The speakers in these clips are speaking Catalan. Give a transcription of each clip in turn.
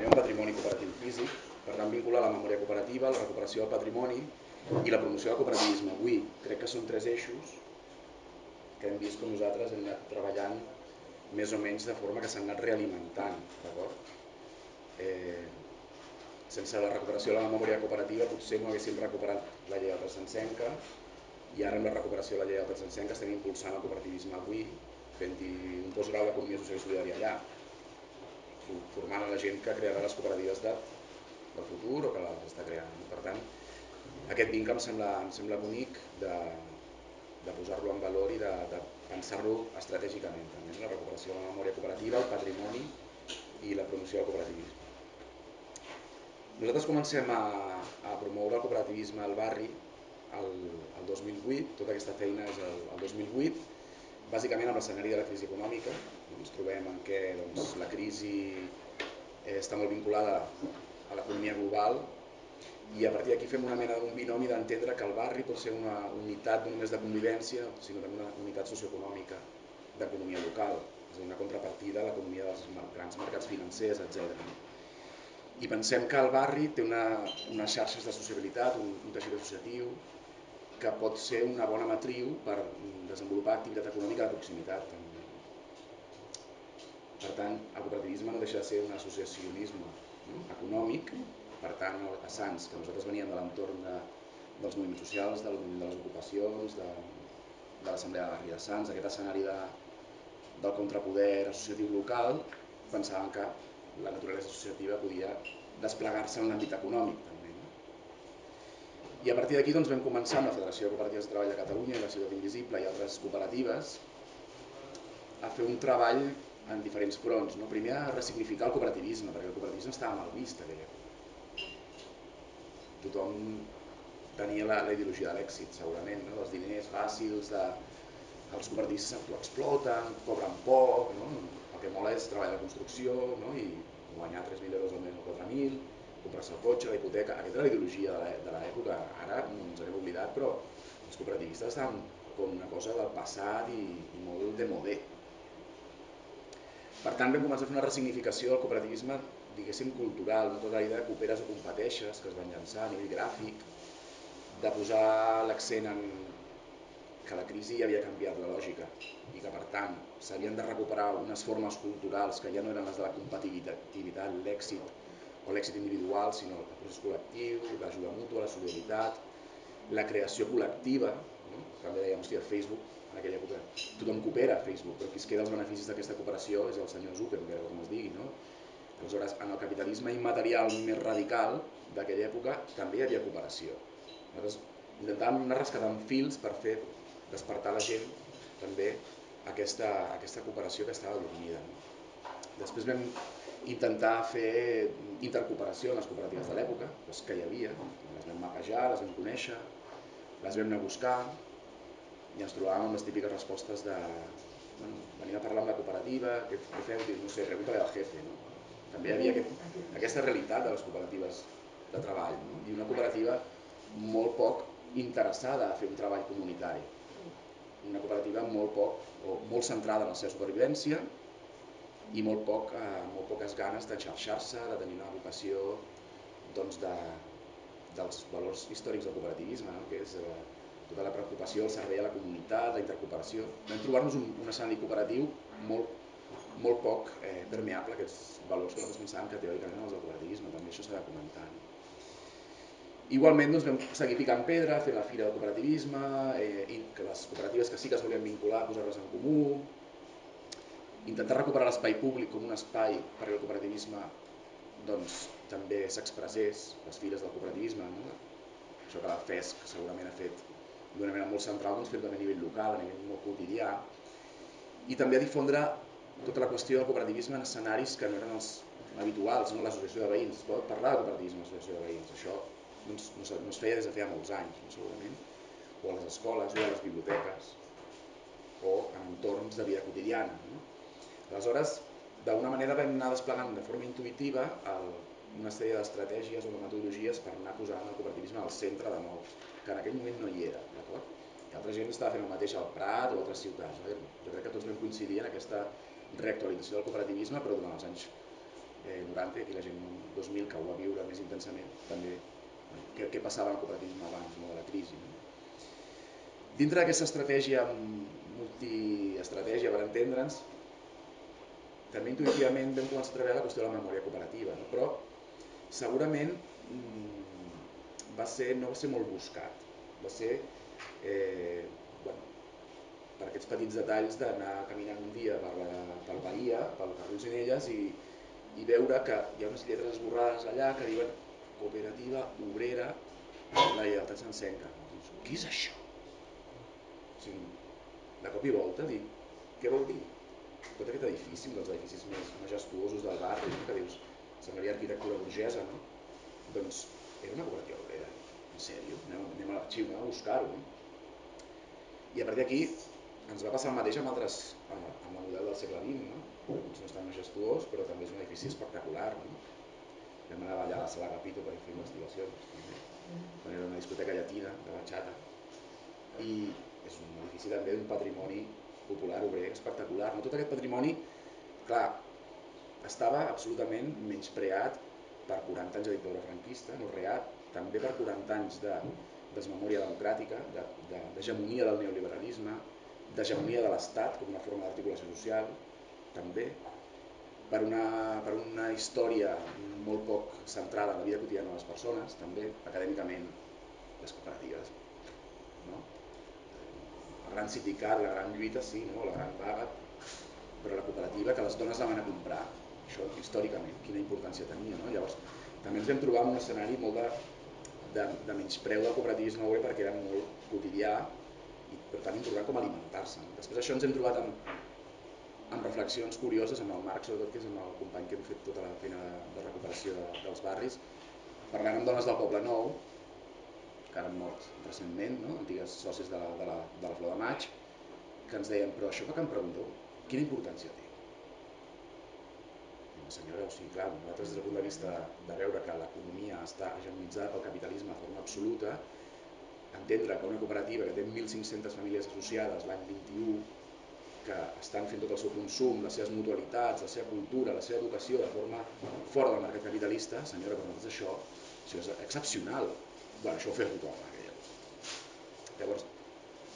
també un patrimoni cooperatiu físic, per tant vincular la memòria cooperativa, la recuperació del patrimoni i la promoció del cooperativisme. Avui crec que són tres eixos que hem vist com nosaltres hem anat treballant més o menys de forma que s'han anat realimentant, d'acord? Eh, sense la recuperació de la memòria cooperativa potser no haguéssim recuperat la llei del Sencenca i ara amb la recuperació de la llei del Sencenca estem impulsant el cooperativisme avui fent-hi un postgrau d'economia social i solidària allà formant a la gent que crearà les cooperatives de, del futur o que les està creant. Per tant, aquest vincle em sembla, em sembla bonic de, de posar-lo en valor i de, de pensar-lo estratègicament també, la recuperació de la memòria cooperativa, el patrimoni i la promoció del cooperativisme. Nosaltres comencem a, a promoure el cooperativisme al barri el, el 2008, tota aquesta feina és el, el 2008, bàsicament amb l'escenari de la crisi econòmica, ens trobem en què doncs, la crisi eh, està molt vinculada a l'economia global i a partir d'aquí fem una mena d'un binomi d'entendre que el barri pot ser una unitat no només de convivència, sinó també una unitat socioeconòmica d'economia local, és a dir, una contrapartida a l'economia dels grans mercats financers, etc. I pensem que el barri té una, unes xarxes de sociabilitat, un, un teixit associatiu, que pot ser una bona matriu per desenvolupar activitat econòmica de proximitat. Per tant, el cooperativisme no deixa de ser un associacionisme no? econòmic, per tant, a Sants, que nosaltres veníem de l'entorn de, dels moviments socials, del moviment de les ocupacions, de, de l'Assemblea de Barri de Sants, aquest escenari de, del contrapoder associatiu local, pensaven que la naturalesa associativa podia desplegar-se en l'àmbit econòmic i a partir d'aquí doncs, vam començar amb la Federació de Cooperatives de Treball de Catalunya i la Ciutat Invisible i altres cooperatives a fer un treball en diferents fronts. No? Primer a ressignificar el cooperativisme, perquè el cooperativisme estava mal vist aquella època. Tothom tenia la, la ideologia de l'èxit, segurament, no? dels diners fàcils, de... els cooperativistes exploten, cobren poc, no? el que mola és treball de construcció no? i guanyar 3.000 euros al mes o 4.000, comprar-se el cotxe, la hipoteca, aquesta era la ideologia de l'època, ara ens n'hem oblidat, però els cooperativistes estaven com una cosa del passat i, i molt de modé. Per tant, vam començar a fer una resignificació del cooperativisme, diguéssim, cultural, no tota la idea de cooperes o competeixes, que es van llançar a nivell gràfic, de posar l'accent en que la crisi havia canviat la lògica i que per tant s'havien de recuperar unes formes culturals que ja no eren les de la competitivitat, l'èxit o l'èxit individual, sinó el procés col·lectiu, l'ajuda mútua, la solidaritat, la creació col·lectiva, no? també dèiem, hòstia, Facebook, en aquella època, tothom coopera a Facebook, però qui es queda els beneficis d'aquesta cooperació és el senyor Zuckerberg, com es digui, no? Aleshores, en el capitalisme immaterial més radical d'aquella època també hi havia cooperació. Nosaltres intentàvem anar rescatant fils per fer despertar la gent també aquesta, aquesta cooperació que estava dormida. No? Després vam intentar fer intercooperació en les cooperatives de l'època, les que hi havia, les vam mapejar, les vam conèixer, les vam anar a buscar i ens trobàvem amb les típiques respostes de bueno, venim a parlar amb la cooperativa, què, què feu? No sé, pregunta al jefe. No? També hi havia aquest, aquesta realitat de les cooperatives de treball no? i una cooperativa molt poc interessada a fer un treball comunitari. Una cooperativa molt poc o molt centrada en la seva supervivència i molt, poc, eh, molt poques ganes d'enxarxar-se, de tenir una vocació doncs, de, dels valors històrics del cooperativisme, no? que és eh, tota la preocupació, el servei a la comunitat, la intercooperació. Vam trobar-nos un, un escenari cooperatiu molt, molt poc eh, permeable a aquests valors que nosaltres pensàvem que teòricament els del cooperativisme, també això s'ha de comentar. Igualment doncs, vam seguir picant pedra, fer la fira del cooperativisme, eh, i que les cooperatives que sí que es volien vincular, posar-les en comú, intentar recuperar l'espai públic com un espai perquè el cooperativisme doncs, també s'expressés, les fires del cooperativisme, no? això que la FESC segurament ha fet d'una manera molt central, doncs, fer-ho també a nivell local, a nivell molt quotidià, i també a difondre tota la qüestió del cooperativisme en escenaris que no eren els habituals, no? l'associació de veïns, es pot parlar de cooperativisme l'associació de veïns, això doncs, no, no es feia des de feia molts anys, no? segurament, o a les escoles, o a les biblioteques, o en entorns de vida quotidiana. No? Aleshores, d'alguna manera vam anar desplegant de forma intuïtiva el, una sèrie d'estratègies o de metodologies per anar posant el cooperativisme al centre de nou, que en aquell moment no hi era, d'acord? I altra gent estava fent el mateix al Prat o altres ciutats. No? Jo crec que tots vam coincidir en aquesta reactualització del cooperativisme, però durant els anys eh, 90, aquí la gent 2000 que ho va viure més intensament, també què, què passava al cooperativisme abans no, de la crisi. No? Dintre d'aquesta estratègia multiestratègia per entendre'ns, també intuïtivament vam començar a treballar la qüestió de la memòria cooperativa, no? però segurament mmm, va ser, no va ser molt buscat, va ser eh, bueno, per aquests petits detalls d'anar caminant un dia per, la, per Bahia, pel carrer Ginelles i, i veure que hi ha unes lletres esborrades allà que diuen cooperativa obrera la lleialtat sencenca. Què és això? O sigui, de cop i volta dic, què vol dir? Tot aquest edifici, un dels edificis més majestuosos del barri, que dius, semblaria arquitectura burgesa, no? Doncs era una cooperativa obrera. En sèrio? Anem, anem a l'arxiu, anem a buscar-ho. No? I a partir d'aquí ens va passar el mateix amb altres, amb, amb el model del segle XX, no? Potser no és tan majestuós, però també és un edifici espectacular. No? Vam anar allà a la sala Capito per fer investigacions, també. quan era una discoteca llatina de bachata. I és un edifici també d'un patrimoni popular obrer espectacular. No? Tot aquest patrimoni, clar, estava absolutament menyspreat per 40 anys de dictadura franquista, no reat, també per 40 anys de desmemòria democràtica, d'hegemonia de, de del neoliberalisme, d'hegemonia de l'Estat com una forma d'articulació social, també, per una, per una història molt poc centrada en la vida quotidiana de les persones, també, acadèmicament, les cooperatives. No? El gran sindicat, la gran lluita, sí, no? la gran vaga, però la cooperativa que les dones la van a comprar, això històricament, quina importància tenia. No? Llavors, també ens vam trobar en un escenari molt de, de, de menyspreu del cooperativisme obrer perquè era molt quotidià i per tant important com alimentar-se. Després això ens hem trobat amb, amb reflexions curioses amb el Marc, sobretot que és amb el company que hem fet tota la feina de, de recuperació de, dels barris, parlant amb dones del Poble Nou, que ara han mort recentment, no? antigues sòcies de la, de, la, de la Flor de Maig, que ens deien, però això que em pregunteu, quina importància té? La senyora, o sigui, clar, nosaltres des del punt de vista de veure que l'economia està hegemonitzada pel capitalisme de forma absoluta, entendre que una cooperativa que té 1.500 famílies associades l'any 21, que estan fent tot el seu consum, les seves mutualitats, la seva cultura, la seva educació de forma fora del mercat capitalista, senyora, per nosaltres això, això és excepcional. Bueno, això ho feia tothom en aquella Llavors,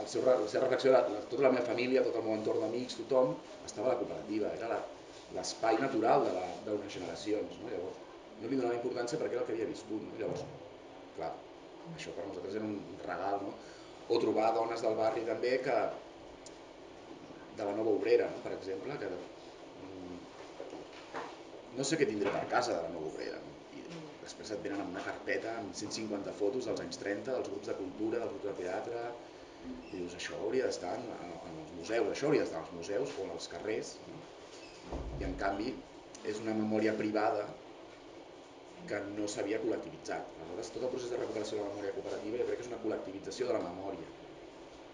el seu, la seva reflexió era tota la meva família, tot el meu entorn d'amics, tothom estava a la cooperativa, era l'espai natural d'unes generacions. No? Llavors, no li donava importància perquè era el que havia viscut. No? Llavors, clar, això per nosaltres era un regal, no? O trobar dones del barri també que de la nova obrera, no? per exemple, que mm, no sé què tindré per casa de la nova obrera. No? I després et venen amb una carpeta amb 150 fotos dels anys 30, dels grups de cultura, dels grups de teatre, i dius, això hauria d'estar en, en els museus, això hauria d'estar als museus o als carrers, no? I en canvi és una memòria privada que no s'havia col·lectivitzat. Aleshores, tot el procés de recuperació de la memòria cooperativa jo crec que és una col·lectivització de la memòria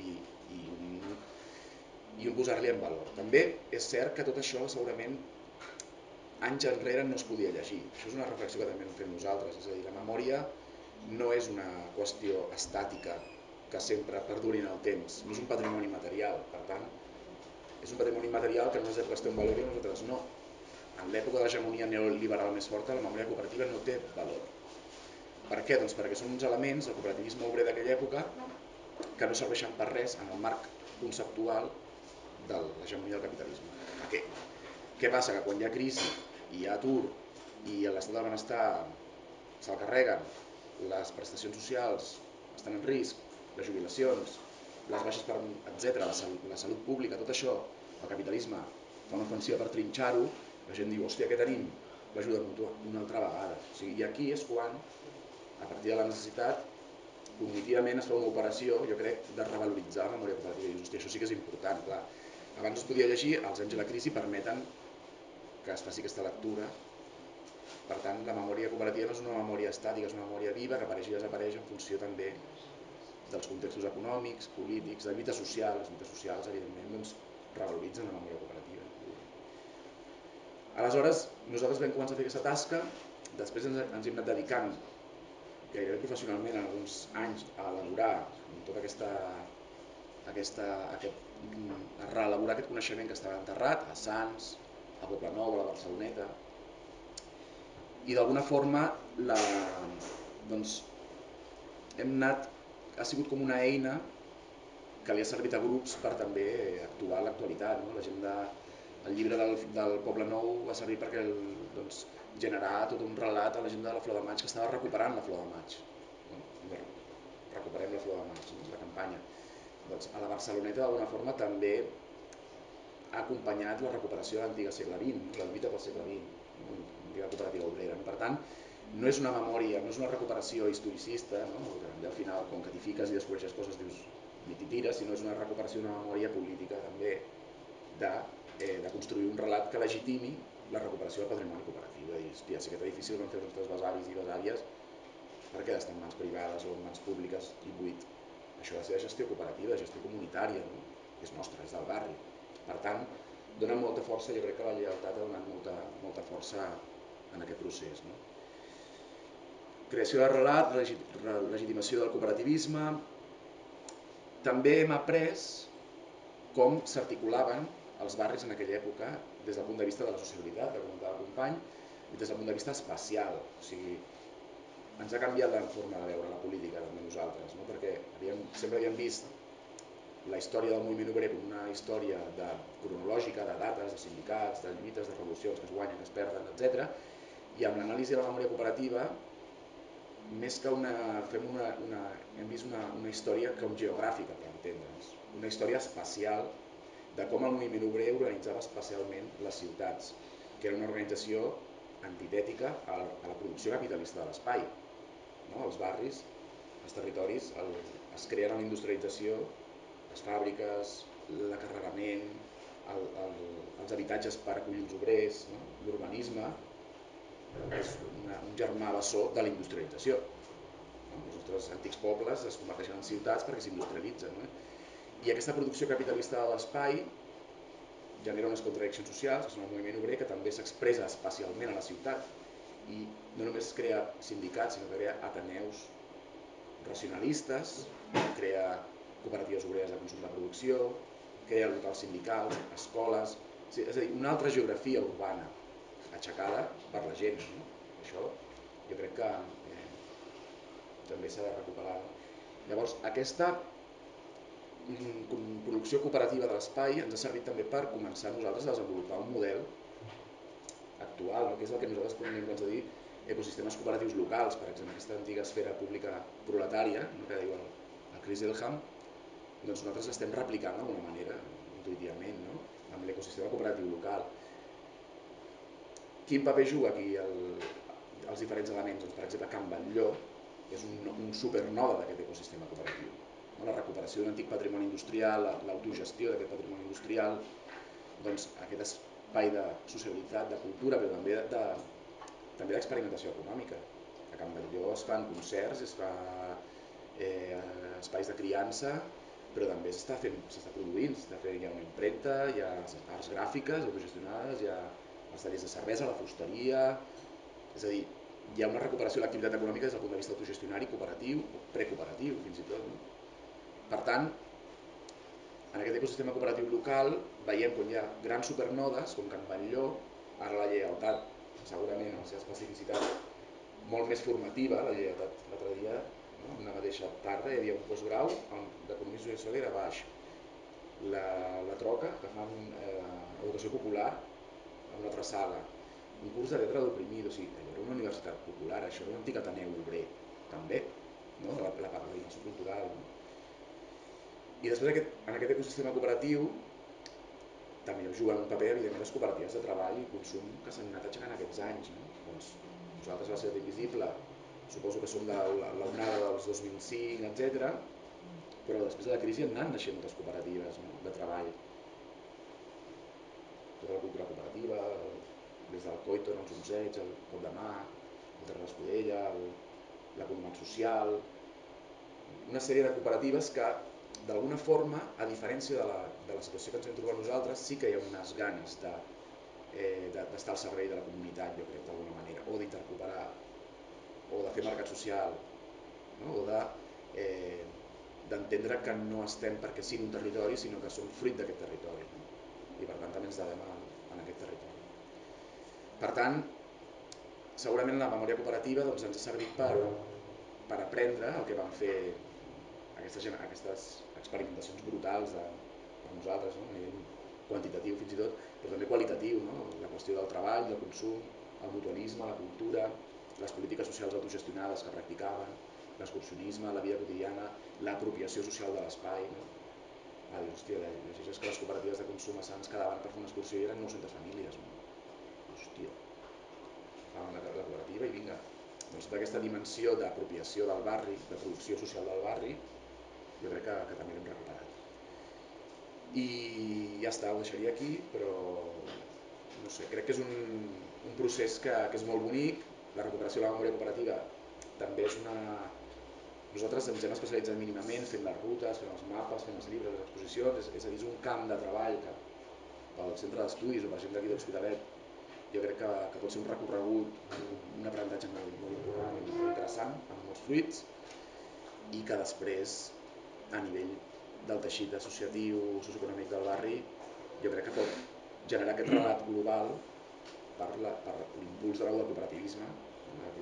i, i un, i un posar-li en valor. També és cert que tot això segurament anys enrere no es podia llegir. Això és una reflexió que també hem fet nosaltres. És a dir, la memòria no és una qüestió estàtica que sempre perduri en el temps. No és un patrimoni material. Per tant, és un patrimoni material que unes èpoques té un valor i nosaltres no en l'època de l'hegemonia neoliberal més forta, la memòria cooperativa no té valor. Per què? Doncs perquè són uns elements del cooperativisme obrer d'aquella època que no serveixen per res en el marc conceptual de l'hegemonia del capitalisme. Per què? Què passa? Que quan hi ha crisi hi ha atur i l'estat del benestar se'l carreguen, les prestacions socials estan en risc, les jubilacions, les baixes per etc, la, la salut pública, tot això, el capitalisme fa una ofensiva per trinxar-ho, la gent diu, hòstia, què tenim? L'ajuda mútua, una altra vegada. O sigui, I aquí és quan, a partir de la necessitat, cognitivament es fa una operació, jo crec, de revaloritzar la memòria cooperativa. I dius, hòstia, això sí que és important, clar. Abans es podia llegir, els anys de la crisi permeten que es faci aquesta lectura. Per tant, la memòria cooperativa no és una memòria estàtica, és una memòria viva que apareix i desapareix en funció també dels contextos econòmics, polítics, de lluita social. Les lluites socials, evidentment, doncs, revaloritzen la memòria cooperativa. Aleshores, nosaltres vam començar a fer aquesta tasca, després ens, ens hem anat dedicant gairebé professionalment en alguns anys a elaborar tota aquesta, aquesta, aquest, a reelaborar aquest coneixement que estava enterrat a Sants, a Poble Nou, a la Barceloneta, i d'alguna forma la, doncs, hem anat, ha sigut com una eina que li ha servit a grups per també actuar a l'actualitat. No? La gent de, el llibre del, del Poble Nou va servir perquè el, doncs, generar tot un relat a la gent de la Flor de Maig que estava recuperant la Flor de Maig. No? Recuperem la Flor de Maig, no? la campanya. Doncs a la Barceloneta d'alguna forma també ha acompanyat la recuperació de l'antiga segle XX, la lluita pel segle XX, l'antiga cooperativa obrera. Per tant, no és una memòria, no és una recuperació historicista, no? al final, com que t'hi fiques i descobreixes coses, dius, ni t'hi tires, sinó és una recuperació d'una memòria política també de, eh, de construir un relat que legitimi la recuperació del patrimoni cooperatiu. De dir, hòstia, si aquest edifici el van fer els nostres besavis i besàvies, per què està en mans privades o en mans públiques i buit? Això ha de ser de gestió cooperativa, de gestió comunitària, no? és nostre, és del barri. Per tant, dona molta força, jo crec que la lleialtat ha donat molta, molta força en aquest procés. No? Creació de relat, legitimació del cooperativisme, també hem après com s'articulaven els barris en aquella època des del punt de vista de la sociabilitat, que comentava el company, i des del punt de vista espacial. O sigui, ens ha canviat la forma de veure la política també nosaltres, no? perquè havíem, sempre havíem vist la història del moviment obrer com una història de, cronològica de dates, de sindicats, de lluites, de revolucions que es guanyen, que es perden, etc. I amb l'anàlisi de la memòria cooperativa més que una, fem una, una, hem vist una, una història com geogràfica, per entendre'ns, una història espacial de com el moviment obrer organitzava espacialment les ciutats, que era una organització antitètica a la, a la producció capitalista de l'espai. No? Els barris, els territoris, el, es creen a la industrialització, les fàbriques, l'acarregament, el, el, els habitatges per acollir els obrers, no? l'urbanisme, és una, un germà bessó de la industrialització. Els nostres antics pobles es converteixen en ciutats perquè s'industrialitzen. No? I aquesta producció capitalista de l'espai genera unes contradiccions socials, són el moviment obrer, que també s'expressa espacialment a la ciutat i no només crea sindicats, sinó que crea ateneus racionalistes, crea cooperatives obreres de consum de producció, crea locals sindicals, escoles, és a dir, una altra geografia urbana aixecada per la gent. No? Això jo crec que eh, també s'ha de recuperar. Llavors, aquesta mm, producció cooperativa de l'espai ens ha servit també per començar nosaltres a desenvolupar un model actual, no? que és el que nosaltres podem doncs, dir ecosistemes cooperatius locals, per exemple, aquesta antiga esfera pública proletària, no? que diu el, el Chris Elham, doncs nosaltres l'estem replicant d'alguna manera, intuïtivament, no? amb l'ecosistema cooperatiu local. Quin paper juga aquí el, els diferents elements? Doncs, per exemple, Can Batlló és un, un supernova d'aquest ecosistema cooperatiu. No? La recuperació d'un antic patrimoni industrial, l'autogestió d'aquest patrimoni industrial, doncs, aquest espai de sociabilitat, de cultura, però també de, també d'experimentació econòmica. A Can Batlló es fan concerts, es fa eh, espais de criança, però també s'està produint, s'està fent, hi ha una impremta, hi ha arts gràfiques autogestionades, hi ha els tallers de cervesa, la fusteria, és a dir, hi ha una recuperació de l'activitat econòmica des del punt de vista autogestionari, cooperatiu precooperatiu fins i tot. No? Per tant, en aquest ecosistema cooperatiu local veiem quan hi ha grans supernodes, com Can Batlló, ara la lleialtat, segurament en la seva especificitat molt més formativa, la lleialtat l'altre dia, no? una mateixa tarda hi havia un postgrau d'economia social de baix, la, la troca, que fan eh, educació popular, en una altra sala, un curs de lletra d'oprimit, o sigui, allò era una universitat popular, això era un antic Ateneu obrer, també, no? la, la, la dimensió cultural. I després aquest, en aquest ecosistema cooperatiu també juguen un paper, evidentment, les cooperatives de treball i consum que s'han anat aixecant aquests anys. No? Doncs nosaltres va ser invisible, suposo que som l'onada dels 2005, etc. però després de la crisi han anat naixent moltes cooperatives no? de treball la cultura cooperativa, des del Coito, els Onzets, el Cop de Mà, el Terra d'Escudella, l'Economat Social, una sèrie de cooperatives que d'alguna forma, a diferència de la, de la situació que ens hem trobat nosaltres, sí que hi ha unes ganes de, eh, d'estar de, al servei de la comunitat, jo crec, d'alguna manera, o d'intercooperar, o de fer mercat social, no? o de eh, d'entendre que no estem perquè sigui un territori, sinó que som fruit d'aquest territori. No? I per tant també ens devem a, en aquest territori. Per tant, segurament la memòria cooperativa doncs, ens ha servit per, per aprendre el que van fer aquestes, aquestes experimentacions brutals de, per nosaltres, no? a nivell quantitatiu fins i tot, però també qualitatiu, no? la qüestió del treball, del consum, el mutualisme, la cultura, les polítiques socials autogestionades que practicaven, l'excursionisme, la vida quotidiana, l'apropiació social de l'espai. No? Dius, hòstia, llegeixes que les cooperatives de consum a Sants quedaven per fer una excursió i eren 900 famílies. No? Hòstia, fan la, la cooperativa i vinga. Doncs tota aquesta dimensió d'apropiació del barri, de producció social del barri, jo crec que, que també l'hem recuperat. I ja està, ho deixaria aquí, però no sé, crec que és un, un procés que, que és molt bonic, la recuperació de la memòria cooperativa també és una... Nosaltres ens hem especialitzat mínimament fent les rutes, fent els mapes, fent els llibres, les exposicions, és, és a dir, és un camp de treball que pel centre d'estudis o per gent d'aquí d'Hospitalet jo crec que, que pot ser un recorregut, un aprenentatge molt, molt, molt, molt interessant, amb molts fruits, i que després, a nivell del teixit associatiu, socioeconòmic del barri, jo crec que pot generar aquest relat global per l'impuls de del cooperativisme,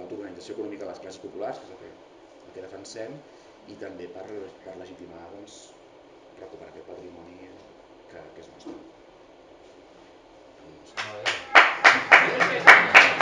l'autoorganització econòmica de les classes populars, que és el que, que defensem i també per, per legitimar doncs, recuperar aquest patrimoni que, que és nostre. Doncs... Molt bé.